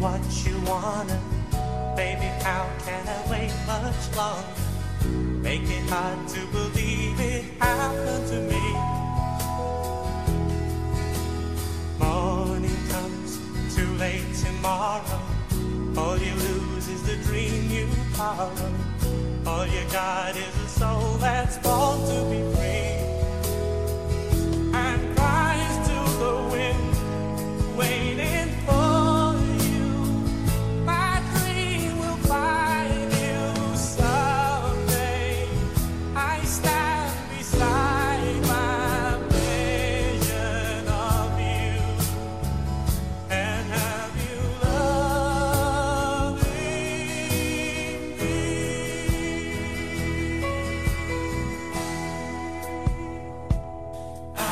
what you wanna. Baby, how can I wait much longer? Make it hard to believe it happened to me. Morning comes too late tomorrow. All you lose is the dream you borrow. All you got is a soul that's born to be.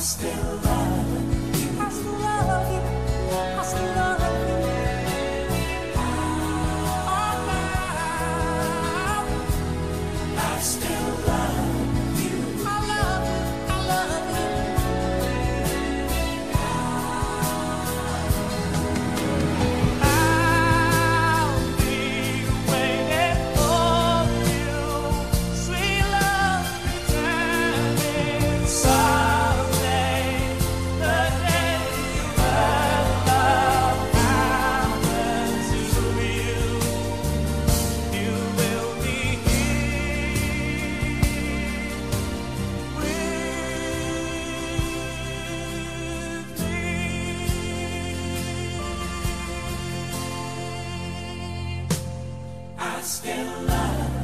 still love. still love.